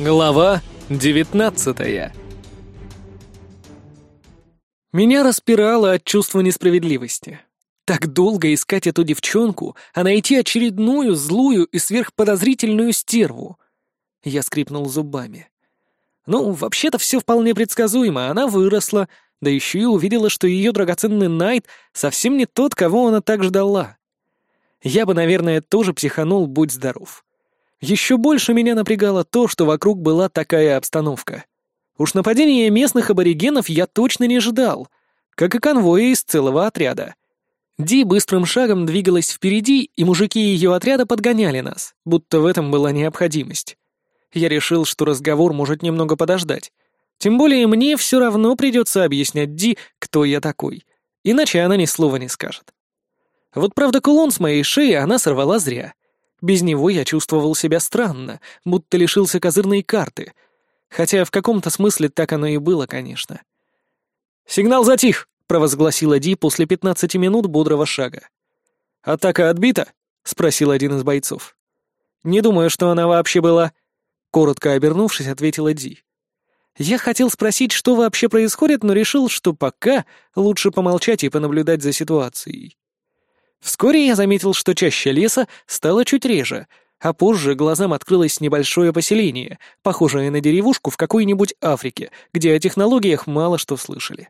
Глава 19 Меня распирало от чувства несправедливости. Так долго искать эту девчонку, а найти очередную злую и сверхподозрительную стерву. Я скрипнул зубами. Ну, вообще-то все вполне предсказуемо. Она выросла, да еще и увидела, что ее драгоценный Найт совсем не тот, кого она так ждала. Я бы, наверное, тоже психанул, будь здоров. Еще больше меня напрягало то, что вокруг была такая обстановка. Уж нападения местных аборигенов я точно не ждал, как и конвоя из целого отряда. Ди быстрым шагом двигалась впереди, и мужики ее отряда подгоняли нас, будто в этом была необходимость. Я решил, что разговор может немного подождать. Тем более мне все равно придется объяснять Ди, кто я такой. Иначе она ни слова не скажет. Вот правда кулон с моей шеи она сорвала зря. Без него я чувствовал себя странно, будто лишился козырной карты. Хотя в каком-то смысле так оно и было, конечно. «Сигнал затих!» — провозгласила Ди после пятнадцати минут бодрого шага. «Атака отбита?» — спросил один из бойцов. «Не думаю, что она вообще была...» Коротко обернувшись, ответила Ди. Я хотел спросить, что вообще происходит, но решил, что пока лучше помолчать и понаблюдать за ситуацией. Вскоре я заметил, что чаще леса стало чуть реже, а позже глазам открылось небольшое поселение, похожее на деревушку в какой-нибудь Африке, где о технологиях мало что слышали.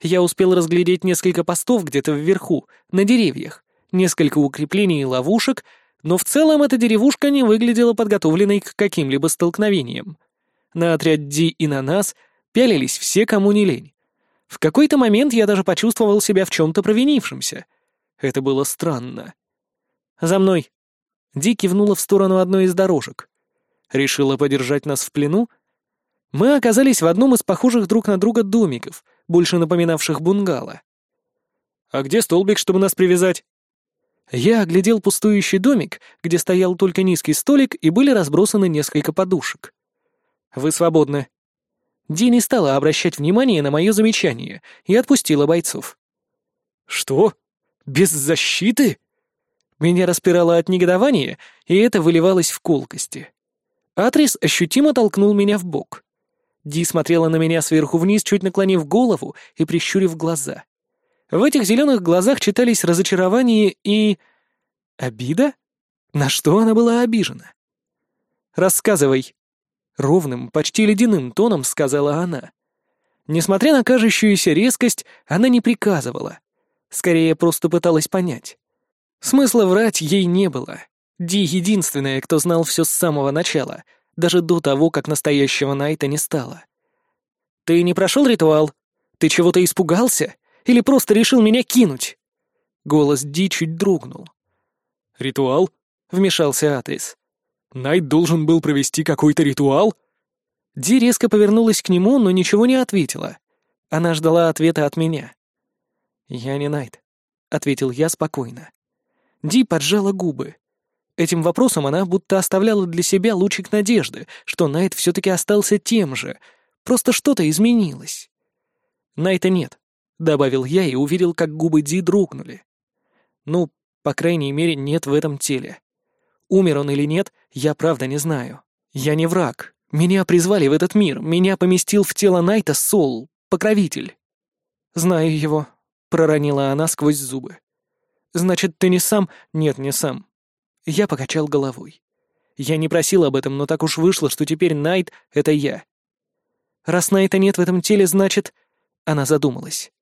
Я успел разглядеть несколько постов где-то вверху, на деревьях, несколько укреплений и ловушек, но в целом эта деревушка не выглядела подготовленной к каким-либо столкновениям. На отряд Ди и на нас пялились все, кому не лень. В какой-то момент я даже почувствовал себя в чем-то провинившимся — это было странно. «За мной!» Ди кивнула в сторону одной из дорожек. Решила подержать нас в плену? Мы оказались в одном из похожих друг на друга домиков, больше напоминавших бунгало. «А где столбик, чтобы нас привязать?» Я оглядел пустующий домик, где стоял только низкий столик и были разбросаны несколько подушек. «Вы свободны». Ди не стала обращать внимания на мое замечание и отпустила бойцов. «Что?» Без защиты? Меня распирало от негодования, и это выливалось в колкости. Атрис ощутимо толкнул меня в бок. Ди смотрела на меня сверху вниз, чуть наклонив голову и прищурив глаза. В этих зеленых глазах читались разочарование и... обида? На что она была обижена? «Рассказывай», — ровным, почти ледяным тоном сказала она. Несмотря на кажущуюся резкость, она не приказывала. Скорее, просто пыталась понять. Смысла врать ей не было. Ди единственная, кто знал все с самого начала, даже до того, как настоящего Найта не стало. «Ты не прошел ритуал? Ты чего-то испугался? Или просто решил меня кинуть?» Голос Ди чуть дрогнул. «Ритуал?» — вмешался Атрис. «Найт должен был провести какой-то ритуал?» Ди резко повернулась к нему, но ничего не ответила. Она ждала ответа от меня. «Я не Найт», — ответил я спокойно. Ди поджала губы. Этим вопросом она будто оставляла для себя лучик надежды, что Найт все-таки остался тем же, просто что-то изменилось. «Найта нет», — добавил я и увидел, как губы Ди дрогнули. «Ну, по крайней мере, нет в этом теле. Умер он или нет, я правда не знаю. Я не враг. Меня призвали в этот мир, меня поместил в тело Найта Сол, покровитель. Знаю его, — проронила она сквозь зубы. «Значит, ты не сам?» «Нет, не сам». Я покачал головой. Я не просил об этом, но так уж вышло, что теперь Найт — это я. Раз Найта нет в этом теле, значит... Она задумалась.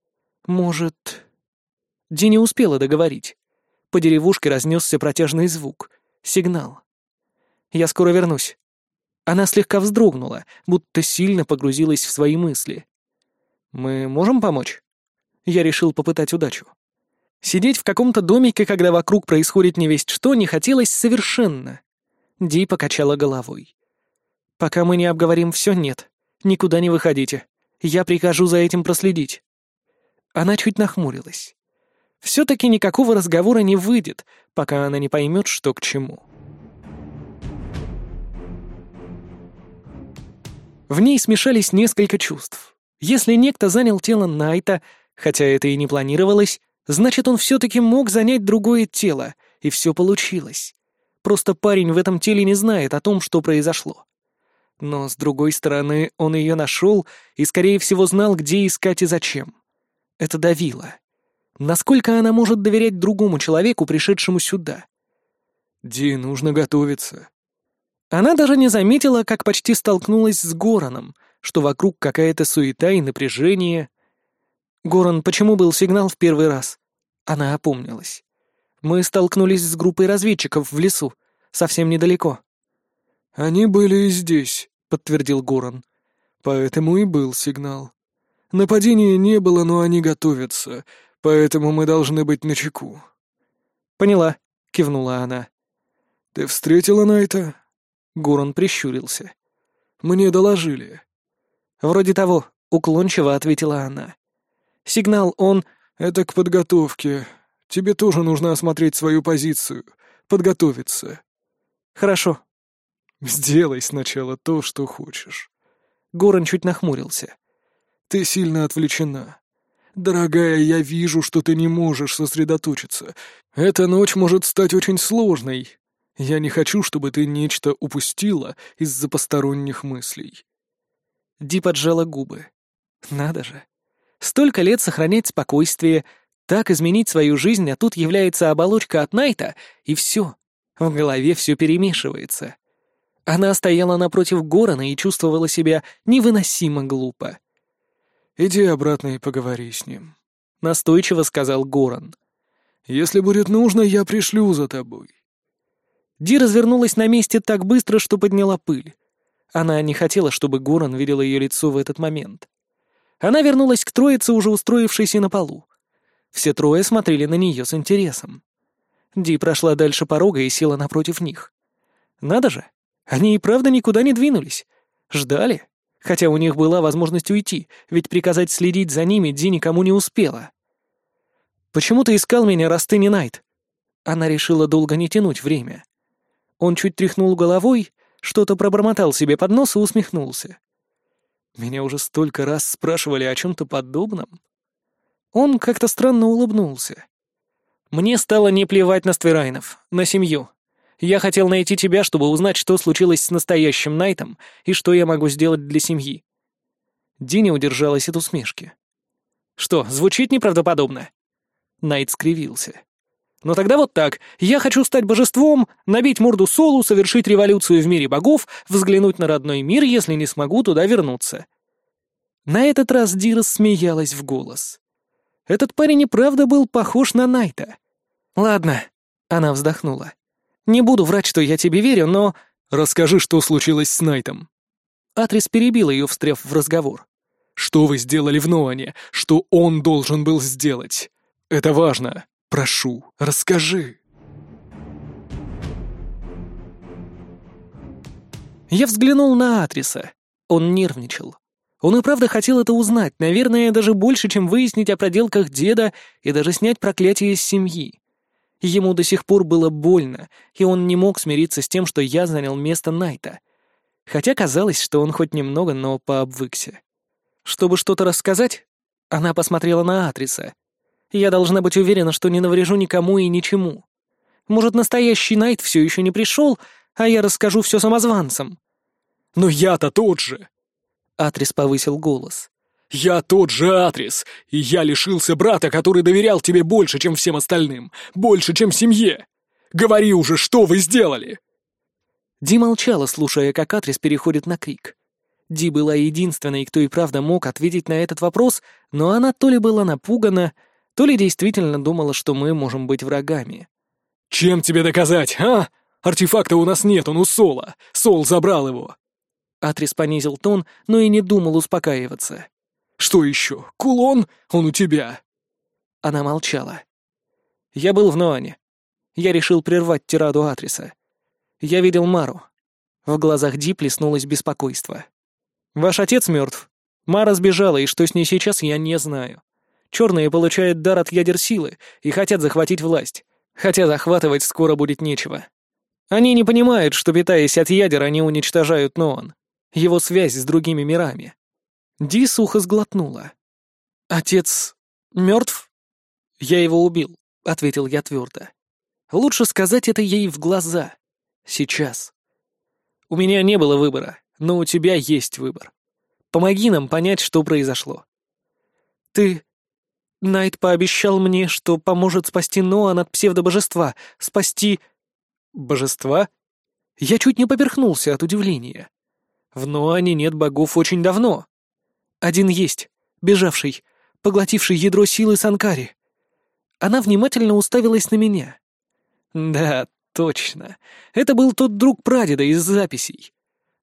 Может... Ди успела договорить. По деревушке разнесся протяжный звук. Сигнал. «Я скоро вернусь». Она слегка вздрогнула, будто сильно погрузилась в свои мысли. «Мы можем помочь?» Я решил попытать удачу. Сидеть в каком-то домике, когда вокруг происходит невесть что, не хотелось совершенно. Ди покачала головой. «Пока мы не обговорим все, нет. Никуда не выходите. Я прикажу за этим проследить». Она чуть нахмурилась. Все-таки никакого разговора не выйдет, пока она не поймет, что к чему. В ней смешались несколько чувств. Если некто занял тело Найта, Хотя это и не планировалось, значит, он все-таки мог занять другое тело, и все получилось. Просто парень в этом теле не знает о том, что произошло. Но, с другой стороны, он ее нашел и, скорее всего, знал, где искать и зачем. Это давило. Насколько она может доверять другому человеку, пришедшему сюда? «Ди, нужно готовиться». Она даже не заметила, как почти столкнулась с Гораном, что вокруг какая-то суета и напряжение. «Горан, почему был сигнал в первый раз?» Она опомнилась. «Мы столкнулись с группой разведчиков в лесу, совсем недалеко». «Они были и здесь», — подтвердил Горан. «Поэтому и был сигнал. Нападения не было, но они готовятся, поэтому мы должны быть начеку». «Поняла», — кивнула она. «Ты встретила Найта?» Горан прищурился. «Мне доложили». «Вроде того», — уклончиво ответила она. «Сигнал он...» «Это к подготовке. Тебе тоже нужно осмотреть свою позицию, подготовиться». «Хорошо». «Сделай сначала то, что хочешь». Горан чуть нахмурился. «Ты сильно отвлечена. Дорогая, я вижу, что ты не можешь сосредоточиться. Эта ночь может стать очень сложной. Я не хочу, чтобы ты нечто упустила из-за посторонних мыслей». Ди поджала губы. «Надо же. Столько лет сохранять спокойствие, так изменить свою жизнь, а тут является оболочка от Найта, и все. В голове все перемешивается. Она стояла напротив Горана и чувствовала себя невыносимо глупо. «Иди обратно и поговори с ним», — настойчиво сказал Горан. «Если будет нужно, я пришлю за тобой». Ди развернулась на месте так быстро, что подняла пыль. Она не хотела, чтобы Горан видел ее лицо в этот момент. Она вернулась к троице, уже устроившейся на полу. Все трое смотрели на нее с интересом. Ди прошла дальше порога и села напротив них. Надо же, они и правда никуда не двинулись. Ждали. Хотя у них была возможность уйти, ведь приказать следить за ними Ди никому не успела. «Почему ты искал меня, раз ты не Найт?» Она решила долго не тянуть время. Он чуть тряхнул головой, что-то пробормотал себе под нос и усмехнулся. Меня уже столько раз спрашивали о чем-то подобном. Он как-то странно улыбнулся. Мне стало не плевать на Стверайнов, на семью. Я хотел найти тебя, чтобы узнать, что случилось с настоящим Найтом и что я могу сделать для семьи. Дини удержалась от усмешки. Что, звучит неправдоподобно? Найт скривился. Но «Ну тогда вот так. Я хочу стать божеством, набить морду Солу, совершить революцию в мире богов, взглянуть на родной мир, если не смогу туда вернуться. На этот раз Дира смеялась в голос. Этот парень и правда был похож на Найта. «Ладно», — она вздохнула. «Не буду врать, что я тебе верю, но...» «Расскажи, что случилось с Найтом». Атрис перебил ее, встряв в разговор. «Что вы сделали в Ноане? Что он должен был сделать? Это важно. Прошу, расскажи». Я взглянул на Атриса. Он нервничал. Он и правда хотел это узнать, наверное, даже больше, чем выяснить о проделках деда и даже снять проклятие с семьи. Ему до сих пор было больно, и он не мог смириться с тем, что я занял место Найта. Хотя казалось, что он хоть немного, но пообвыкся. Чтобы что-то рассказать, она посмотрела на Атриса. Я должна быть уверена, что не наврежу никому и ничему. Может, настоящий Найт все еще не пришел, а я расскажу все самозванцам. Но я-то тот же. Атрис повысил голос. «Я тот же Атрис, и я лишился брата, который доверял тебе больше, чем всем остальным, больше, чем семье. Говори уже, что вы сделали!» Ди молчала, слушая, как Атрис переходит на крик. Ди была единственной, кто и правда мог ответить на этот вопрос, но она то ли была напугана, то ли действительно думала, что мы можем быть врагами. «Чем тебе доказать, а? Артефакта у нас нет, он у Сола. Сол забрал его. Атрис понизил тон, но и не думал успокаиваться. «Что еще? Кулон? Он у тебя!» Она молчала. «Я был в Ноане. Я решил прервать тираду Атриса. Я видел Мару. В глазах Ди плеснулось беспокойство. Ваш отец мертв. Мара сбежала, и что с ней сейчас, я не знаю. Черные получают дар от ядер силы и хотят захватить власть, хотя захватывать скоро будет нечего. Они не понимают, что, питаясь от ядер, они уничтожают Ноан его связь с другими мирами. Ди сухо сглотнула. «Отец мертв?» «Я его убил», — ответил я твердо. «Лучше сказать это ей в глаза. Сейчас». «У меня не было выбора. но у тебя есть выбор. Помоги нам понять, что произошло. Ты... Найт пообещал мне, что поможет спасти Ноан от псевдобожества, спасти... Божества? Я чуть не поперхнулся от удивления. В Ноане нет богов очень давно. Один есть, бежавший, поглотивший ядро силы Санкари. Она внимательно уставилась на меня. Да, точно. Это был тот друг прадеда из записей.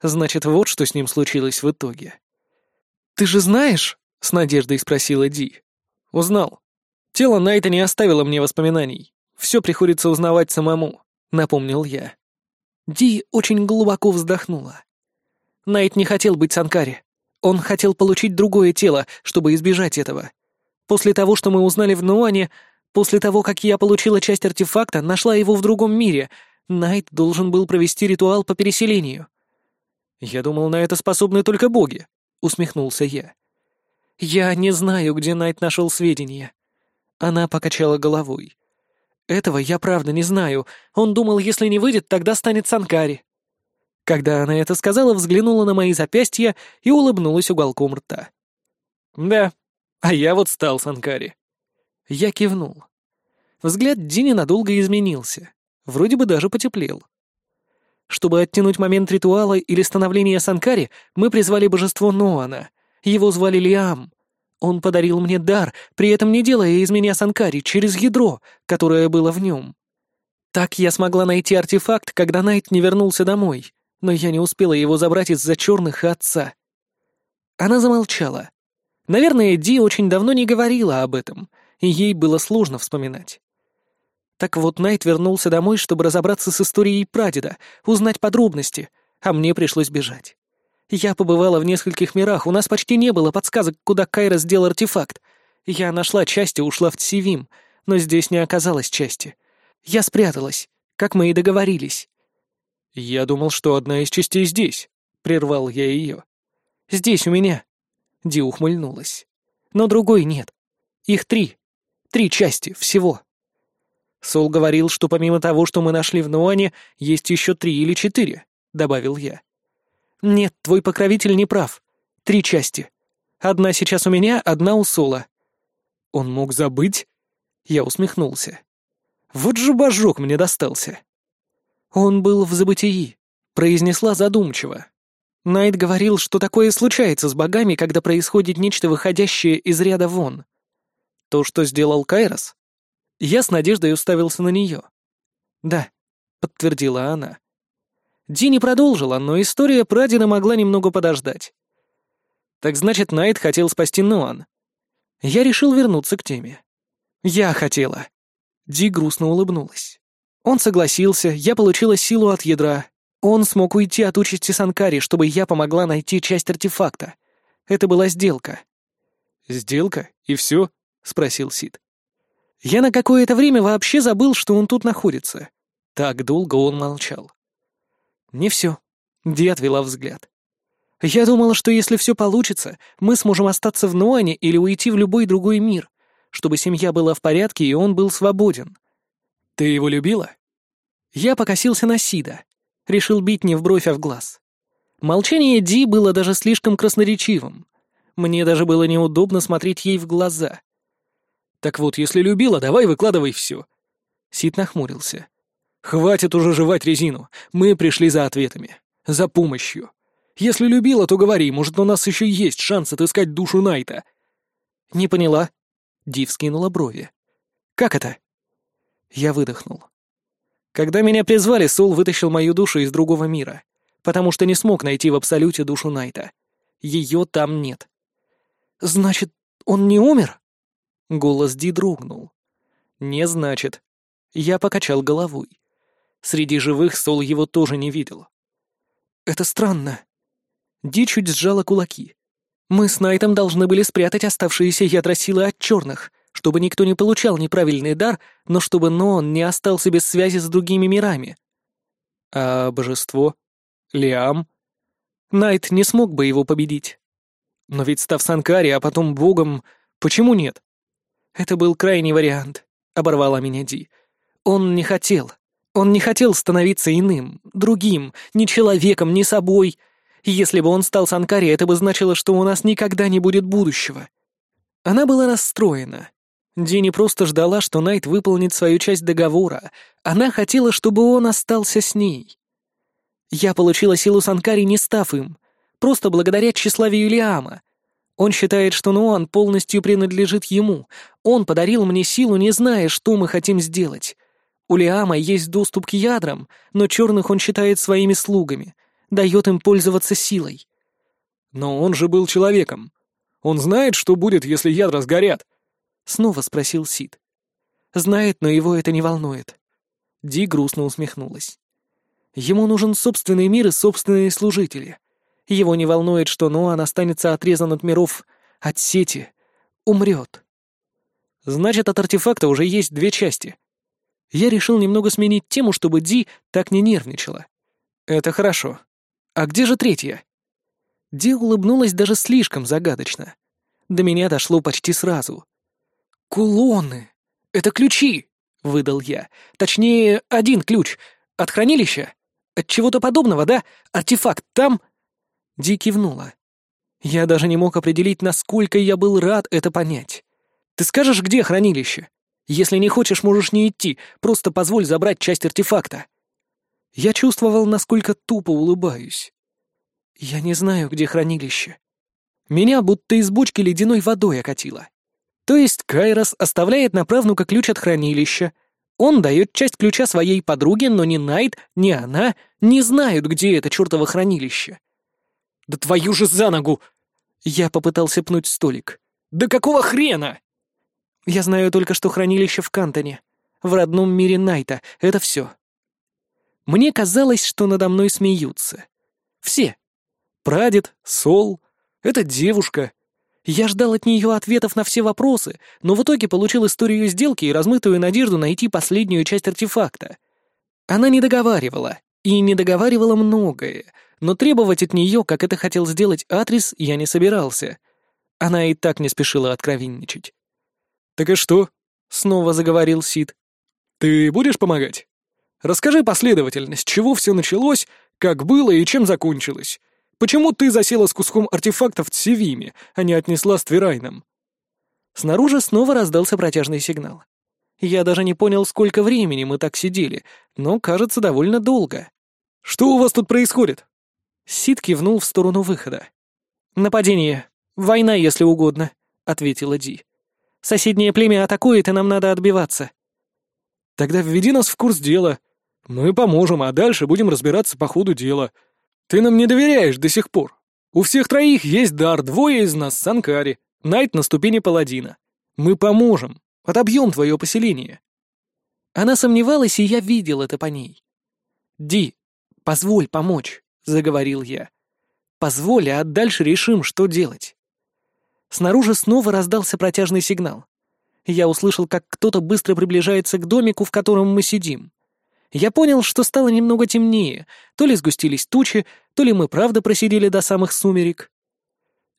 Значит, вот что с ним случилось в итоге. «Ты же знаешь?» — с надеждой спросила Ди. «Узнал. Тело Найта не оставило мне воспоминаний. Все приходится узнавать самому», — напомнил я. Ди очень глубоко вздохнула. Найт не хотел быть Санкари. Он хотел получить другое тело, чтобы избежать этого. После того, что мы узнали в Нуане, после того, как я получила часть артефакта, нашла его в другом мире, Найт должен был провести ритуал по переселению. «Я думал, на это способны только боги», — усмехнулся я. «Я не знаю, где Найт нашел сведения». Она покачала головой. «Этого я правда не знаю. Он думал, если не выйдет, тогда станет Санкари». Когда она это сказала, взглянула на мои запястья и улыбнулась уголком рта. «Да, а я вот стал Санкари». Я кивнул. Взгляд Дини надолго изменился. Вроде бы даже потеплел. Чтобы оттянуть момент ритуала или становления Санкари, мы призвали божество Ноана. Его звали Лиам. Он подарил мне дар, при этом не делая из меня Санкари через ядро, которое было в нем. Так я смогла найти артефакт, когда Найт не вернулся домой, но я не успела его забрать из-за черных отца. Она замолчала. Наверное, Ди очень давно не говорила об этом, и ей было сложно вспоминать. Так вот, Найт вернулся домой, чтобы разобраться с историей прадеда, узнать подробности, а мне пришлось бежать. Я побывала в нескольких мирах, у нас почти не было подсказок, куда Кайра сделал артефакт. Я нашла часть и ушла в Тсивим, но здесь не оказалось части. Я спряталась, как мы и договорились. «Я думал, что одна из частей здесь», — прервал я ее. «Здесь у меня». Ди ухмыльнулась. «Но другой нет. Их три. Три части всего». Сол говорил, что помимо того, что мы нашли в Нуане, есть еще три или четыре, — добавил я. Нет, твой покровитель не прав. Три части. Одна сейчас у меня, одна у Сола. Он мог забыть? Я усмехнулся. Вот же божок мне достался. Он был в забытии, произнесла задумчиво. Найт говорил, что такое случается с богами, когда происходит нечто выходящее из ряда вон. То, что сделал Кайрос? Я с надеждой уставился на нее. «Да», — подтвердила она. Ди не продолжила, но история прадеда могла немного подождать. Так значит, Найт хотел спасти Нуан. Я решил вернуться к теме. Я хотела. Ди грустно улыбнулась. Он согласился, я получила силу от ядра. Он смог уйти от участи Санкари, чтобы я помогла найти часть артефакта. Это была сделка. «Сделка? И все?» — спросил Сид. Я на какое-то время вообще забыл, что он тут находится. Так долго он молчал. Не все. Ди отвела взгляд. Я думала, что если все получится, мы сможем остаться в Нуане или уйти в любой другой мир, чтобы семья была в порядке и он был свободен. Ты его любила? Я покосился на Сида. Решил бить не в бровь, а в глаз. Молчание Ди было даже слишком красноречивым. Мне даже было неудобно смотреть ей в глаза — так вот, если любила, давай выкладывай все. Сид нахмурился. Хватит уже жевать резину. Мы пришли за ответами. За помощью. Если любила, то говори, может, у нас еще есть шанс отыскать душу Найта. Не поняла. Див скинула брови. Как это? Я выдохнул. Когда меня призвали, Сол вытащил мою душу из другого мира, потому что не смог найти в Абсолюте душу Найта. Ее там нет. Значит, он не умер? Голос Ди дрогнул. «Не значит». Я покачал головой. Среди живых Сол его тоже не видел. «Это странно». Ди чуть сжала кулаки. «Мы с Найтом должны были спрятать оставшиеся ядра силы от черных, чтобы никто не получал неправильный дар, но чтобы Ноон не остался без связи с другими мирами». «А божество? Лиам?» Найт не смог бы его победить. Но ведь став Санкари, а потом богом, почему нет? Это был крайний вариант, оборвала меня Ди. Он не хотел. Он не хотел становиться иным, другим, ни человеком, ни собой. Если бы он стал Санкари, это бы значило, что у нас никогда не будет будущего. Она была расстроена. Ди не просто ждала, что Найт выполнит свою часть договора. Она хотела, чтобы он остался с ней. Я получила силу Санкари, не став им, просто благодаря тщеславию Лиама. Он считает, что Нуан полностью принадлежит ему. Он подарил мне силу, не зная, что мы хотим сделать. У Лиама есть доступ к ядрам, но черных он считает своими слугами, дает им пользоваться силой. Но он же был человеком. Он знает, что будет, если ядра сгорят? Снова спросил Сид. Знает, но его это не волнует. Ди грустно усмехнулась. Ему нужен собственный мир и собственные служители. Его не волнует, что Ноан останется отрезан от миров, от сети, умрет. Значит, от артефакта уже есть две части. Я решил немного сменить тему, чтобы Ди так не нервничала. Это хорошо. А где же третья? Ди улыбнулась даже слишком загадочно. До меня дошло почти сразу. «Кулоны! Это ключи!» — выдал я. «Точнее, один ключ. От хранилища? От чего-то подобного, да? Артефакт там?» Ди кивнула. Я даже не мог определить, насколько я был рад это понять. «Ты скажешь, где хранилище? Если не хочешь, можешь не идти, просто позволь забрать часть артефакта». Я чувствовал, насколько тупо улыбаюсь. Я не знаю, где хранилище. Меня будто из бочки ледяной водой окатило. То есть Кайрос оставляет на правнука ключ от хранилища. Он дает часть ключа своей подруге, но ни Найт, ни она не знают, где это чертово хранилище. «Да твою же за ногу!» Я попытался пнуть столик. «Да какого хрена?» «Я знаю только, что хранилище в Кантоне, в родном мире Найта. Это все». Мне казалось, что надо мной смеются. Все. Прадед, Сол, эта девушка. Я ждал от нее ответов на все вопросы, но в итоге получил историю сделки и размытую надежду найти последнюю часть артефакта. Она не договаривала, и не договаривала многое, но требовать от нее, как это хотел сделать Атрис, я не собирался. Она и так не спешила откровенничать. «Так и что?» — снова заговорил Сид. «Ты будешь помогать? Расскажи последовательность, чего все началось, как было и чем закончилось. Почему ты засела с куском артефактов в Севиме, а не отнесла с Твирайном?» Снаружи снова раздался протяжный сигнал. Я даже не понял, сколько времени мы так сидели, но, кажется, довольно долго. «Что у вас тут происходит?» Сид кивнул в сторону выхода. «Нападение. Война, если угодно», — ответила Ди. «Соседнее племя атакует, и нам надо отбиваться». «Тогда введи нас в курс дела. Мы поможем, а дальше будем разбираться по ходу дела. Ты нам не доверяешь до сих пор. У всех троих есть дар, двое из нас — Санкари, Найт на ступени паладина. Мы поможем, отобьем твое поселение». Она сомневалась, и я видел это по ней. «Ди, позволь помочь». — заговорил я. «Позволь, а дальше решим, что делать». Снаружи снова раздался протяжный сигнал. Я услышал, как кто-то быстро приближается к домику, в котором мы сидим. Я понял, что стало немного темнее, то ли сгустились тучи, то ли мы правда просидели до самых сумерек.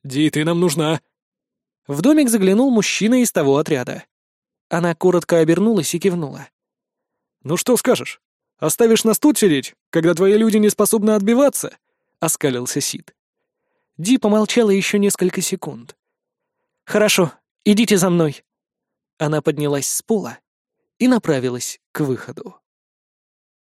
«Ди, ты нам нужна!» В домик заглянул мужчина из того отряда. Она коротко обернулась и кивнула. «Ну что скажешь?» Оставишь нас тут сидеть, когда твои люди не способны отбиваться?» — оскалился Сид. Ди помолчала еще несколько секунд. «Хорошо, идите за мной». Она поднялась с пола и направилась к выходу.